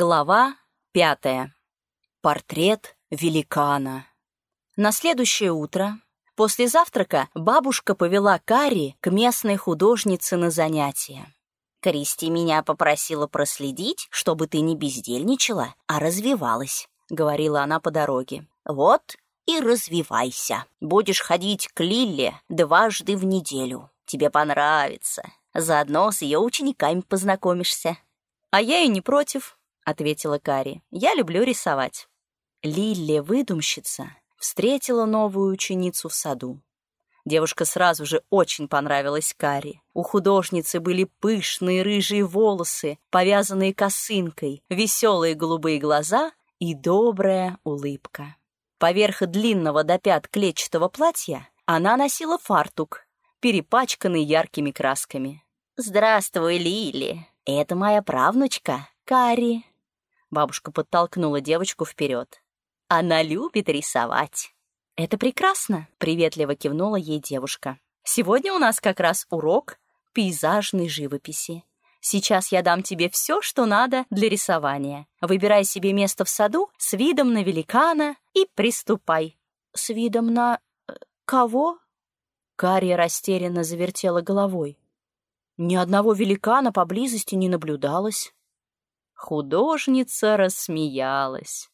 Глава пятая. Портрет великана. На следующее утро, после завтрака, бабушка повела Кари к местной художнице на занятия. «Кристи меня попросила проследить, чтобы ты не бездельничала, а развивалась», — говорила она по дороге. «Вот и развивайся. Будешь ходить к Лилле дважды в неделю. Тебе понравится. Заодно с ее учениками познакомишься». «А я и не против», ответила Кари. «Я люблю рисовать». Лилли, выдумщица, встретила новую ученицу в саду. Девушка сразу же очень понравилась Кари. У художницы были пышные рыжие волосы, повязанные косынкой, веселые голубые глаза и добрая улыбка. Поверх длинного до пят клетчатого платья она носила фартук, перепачканный яркими красками. «Здравствуй, Лили! Это моя правнучка, Кари!» Бабушка подтолкнула девочку вперед. «Она любит рисовать». «Это прекрасно», — приветливо кивнула ей девушка. «Сегодня у нас как раз урок пейзажной живописи. Сейчас я дам тебе все, что надо для рисования. Выбирай себе место в саду с видом на великана и приступай». «С видом на... Э, кого?» Кария растерянно завертела головой. Ни одного великана поблизости не наблюдалось. Художница рассмеялась.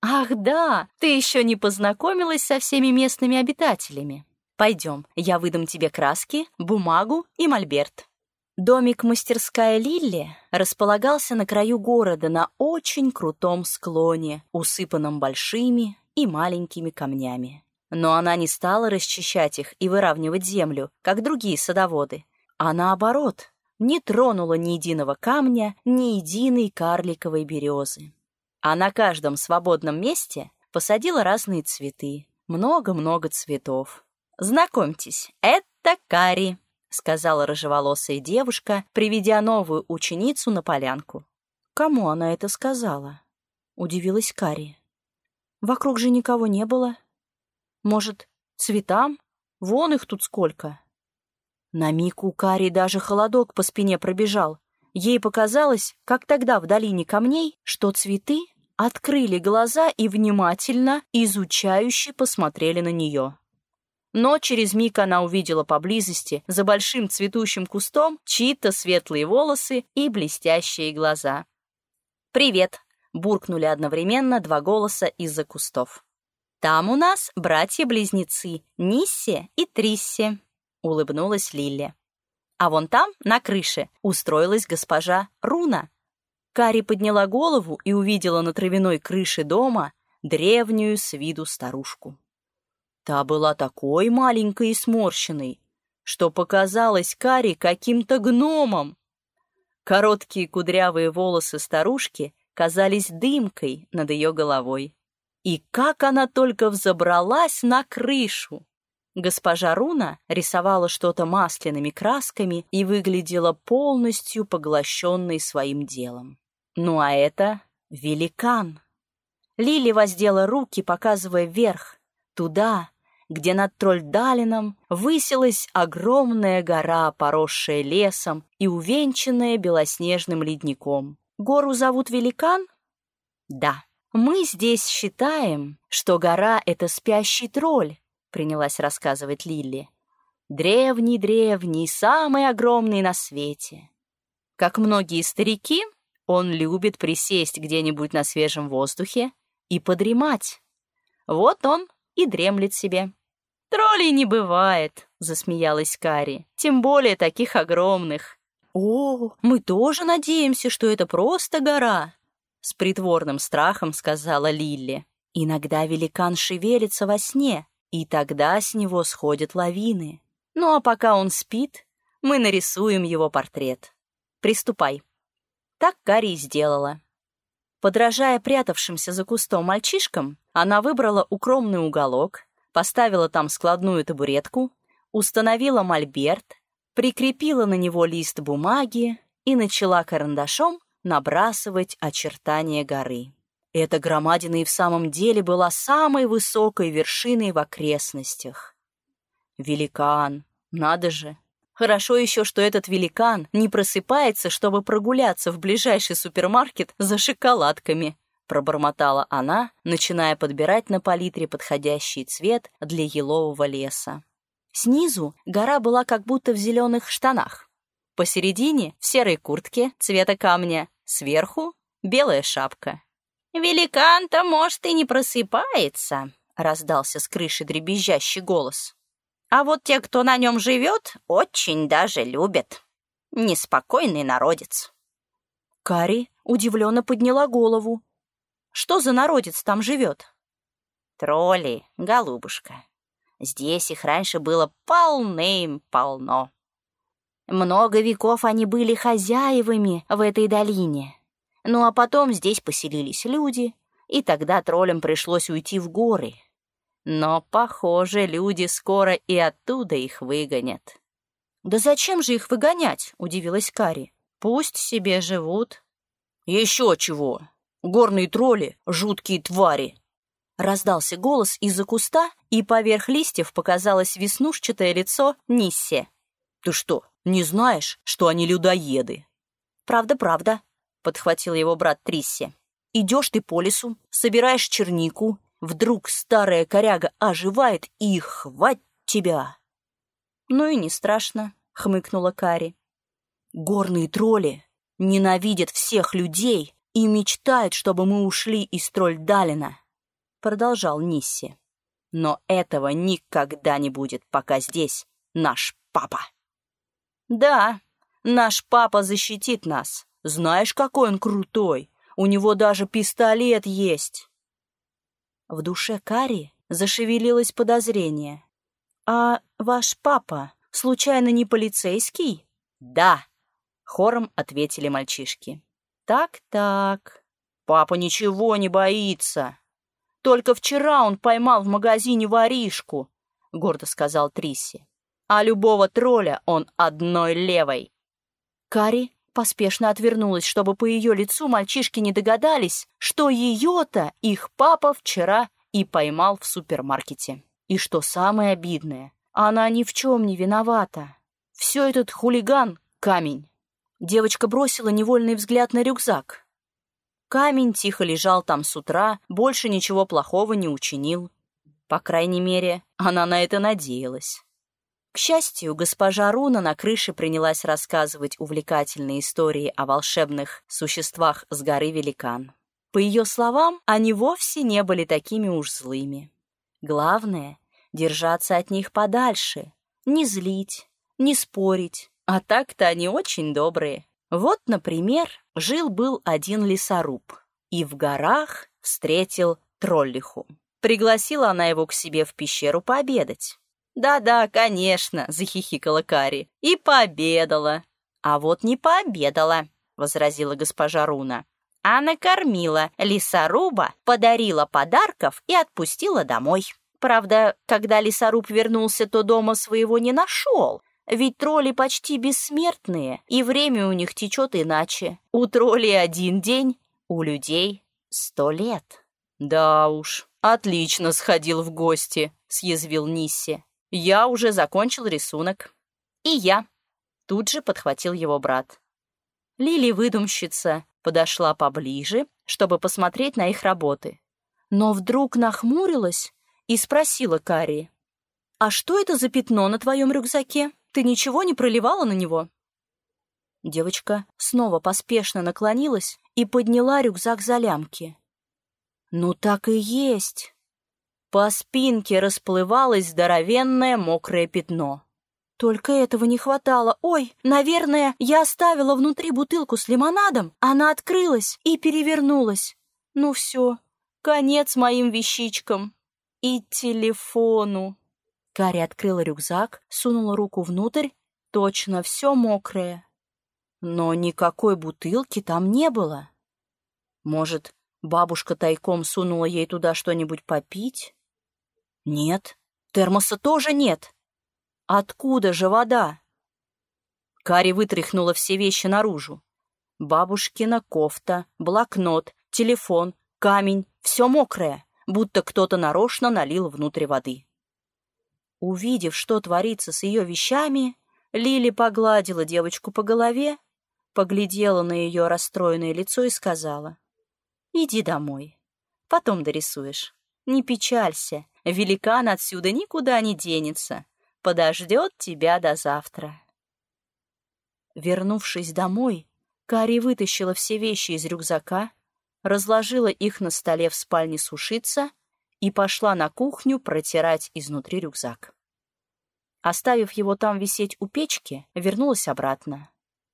«Ах да, ты еще не познакомилась со всеми местными обитателями. Пойдем, я выдам тебе краски, бумагу и мольберт». Домик-мастерская Лилли располагался на краю города на очень крутом склоне, усыпанном большими и маленькими камнями. Но она не стала расчищать их и выравнивать землю, как другие садоводы, а наоборот, не тронула ни единого камня, ни единой карликовой березы. А на каждом свободном месте посадила разные цветы, много-много цветов. «Знакомьтесь, это Кари», — сказала рыжеволосая девушка, приведя новую ученицу на полянку. «Кому она это сказала?» — удивилась Кари. «Вокруг же никого не было. Может, цветам? Вон их тут сколько!» На миг у Кари даже холодок по спине пробежал. Ей показалось, как тогда в долине камней, что цветы открыли глаза и внимательно, изучающе посмотрели на нее. Но через миг она увидела поблизости, за большим цветущим кустом, чьи-то светлые волосы и блестящие глаза. «Привет!» — буркнули одновременно два голоса из-за кустов. «Там у нас братья-близнецы Нисси и Трисси», — улыбнулась Лилли. А вон там, на крыше, устроилась госпожа Руна. Кари подняла голову и увидела на травяной крыше дома древнюю с виду старушку. Та была такой маленькой и сморщенной, что показалась Кари каким-то гномом. Короткие кудрявые волосы старушки казались дымкой над ее головой. И как она только взобралась на крышу! Госпожа Руна рисовала что-то масляными красками и выглядела полностью поглощенной своим делом. Ну а это великан. Лили воздела руки, показывая вверх, туда, где над Трольдалином высилась огромная гора, поросшая лесом и увенчанная белоснежным ледником. Гору зовут Великан? Да. Мы здесь считаем, что гора — это спящий тролль, — принялась рассказывать Лилли. «Древний-древний, самый огромный на свете. Как многие старики, он любит присесть где-нибудь на свежем воздухе и подремать. Вот он и дремлет себе». «Троллей не бывает», — засмеялась Кари, «тем более таких огромных». «О, мы тоже надеемся, что это просто гора», — с притворным страхом сказала Лилли. «Иногда великан шевелится во сне, и тогда с него сходят лавины. Ну а пока он спит, мы нарисуем его портрет. Приступай. Так Кари сделала. Подражая прятавшимся за кустом мальчишкам, она выбрала укромный уголок, поставила там складную табуретку, установила мольберт, прикрепила на него лист бумаги и начала карандашом набрасывать очертания горы. Эта громадина и в самом деле была самой высокой вершиной в окрестностях. Великан, надо же, Хорошо еще, что этот великан не просыпается, чтобы прогуляться в ближайший супермаркет за шоколадками, пробормотала она, начиная подбирать на палитре подходящий цвет для елового леса. Снизу гора была как будто в зеленых штанах. Посередине — в серой куртке цвета камня, сверху — белая шапка. «Великан-то, может, и не просыпается», — раздался с крыши дребезжащий голос. А вот те, кто на нем живет, очень даже любят. Неспокойный народец. Кари удивленно подняла голову. Что за народец там живет? Тролли, голубушка. Здесь их раньше было полным-полно. Много веков они были хозяевами в этой долине. Ну а потом здесь поселились люди, и тогда троллям пришлось уйти в горы — но, похоже, люди скоро и оттуда их выгонят. «Да зачем же их выгонять?» — удивилась Кари. «Пусть себе живут». «Еще чего! Горные тролли — жуткие твари!» Раздался голос из-за куста, и поверх листьев показалось веснушчатое лицо Ниссе. «Ты что, не знаешь, что они людоеды?» «Правда, правда», — подхватил его брат Трисси. «Идешь ты по лесу, собираешь чернику, Вдруг старая коряга оживает и хвать тебя. Ну и не страшно, хмыкнула Кари. Горные тролли ненавидят всех людей и мечтают, чтобы мы ушли из Тролльдалина, продолжал Нисси. Но этого никогда не будет, пока здесь наш папа. Да, наш папа защитит нас. Знаешь, какой он крутой. У него даже пистолет есть. В душе Кари зашевелилось подозрение. «А ваш папа, случайно не полицейский?» «Да», — хором ответили мальчишки. «Так-так, папа ничего не боится. Только вчера он поймал в магазине воришку», — гордо сказал Трисси. «А любого тролля он одной левой». Кари поспешно отвернулась, чтобы по ее лицу мальчишки не догадались, что ее-то их папа вчера и поймал в супермаркете. И что самое обидное, она ни в чем не виновата. Все этот хулиган — камень. Девочка бросила невольный взгляд на рюкзак. Камень тихо лежал там с утра, больше ничего плохого не учинил. По крайней мере, она на это надеялась. К счастью, госпожа Руна на крыше принялась рассказывать увлекательные истории о волшебных существах с горы Великан. По ее словам, они вовсе не были такими уж злыми. Главное — держаться от них подальше, не злить, не спорить, а так-то они очень добрые. Вот, например, жил-был один лесоруб и в горах встретил троллиху. Пригласила она его к себе в пещеру пообедать. «Да-да, конечно», — захихикала Кари. «И пообедала». «А вот не пообедала», — возразила госпожа Руна. «А накормила лесоруба, подарила подарков и отпустила домой». Правда, когда лесоруб вернулся, то дома своего не нашел, ведь тролли почти бессмертные, и время у них течет иначе. У троллей один день, у людей сто лет. «Да уж, отлично сходил в гости», — съязвил Нисси. Я уже закончил рисунок. И я. Тут же подхватил его брат. Лили, выдумщица, подошла поближе, чтобы посмотреть на их работы. Но вдруг нахмурилась и спросила Карри. «А что это за пятно на твоем рюкзаке? Ты ничего не проливала на него?» Девочка снова поспешно наклонилась и подняла рюкзак за лямки. «Ну так и есть!» По спинке расплывалось здоровенное мокрое пятно. Только этого не хватало. Ой, наверное, я оставила внутри бутылку с лимонадом. Она открылась и перевернулась. Ну все, конец моим вещичкам. И телефону. Карри открыла рюкзак, сунула руку внутрь. Точно все мокрое. Но никакой бутылки там не было. Может, бабушка тайком сунула ей туда что-нибудь попить? Нет, термоса тоже нет. Откуда же вода? Кари вытряхнула все вещи наружу. Бабушкина кофта, блокнот, телефон, камень — все мокрое, будто кто-то нарочно налил внутрь воды. Увидев, что творится с ее вещами, Лили погладила девочку по голове, поглядела на ее расстроенное лицо и сказала, «Иди домой, потом дорисуешь. Не печалься, великан отсюда никуда не денется, подождет тебя до завтра». Вернувшись домой, Кари вытащила все вещи из рюкзака, разложила их на столе в спальне сушиться и пошла на кухню протирать изнутри рюкзак. Оставив его там висеть у печки, вернулась обратно.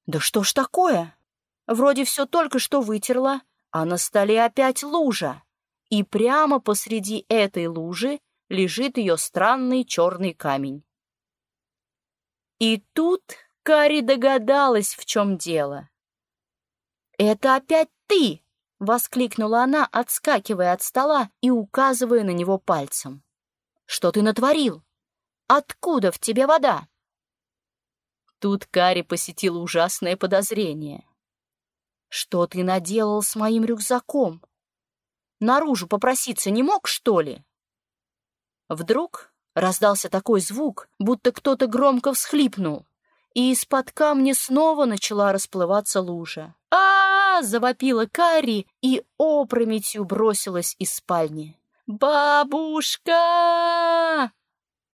«Да что ж такое? Вроде все только что вытерла, а на столе опять лужа. И прямо посреди этой лужи лежит ее странный черный камень. И тут Кари догадалась, в чем дело. «Это опять ты!» — воскликнула она, отскакивая от стола и указывая на него пальцем. «Что ты натворил?» Откуда в тебе вода?» Тут Кари посетила ужасное подозрение. «Что ты наделал с моим рюкзаком? Наружу попроситься не мог, что ли?» Вдруг раздался такой звук, будто кто-то громко всхлипнул, и из-под камня снова начала расплываться лужа. а, завопила Кари и опрометью бросилась из спальни. «Бабушка!»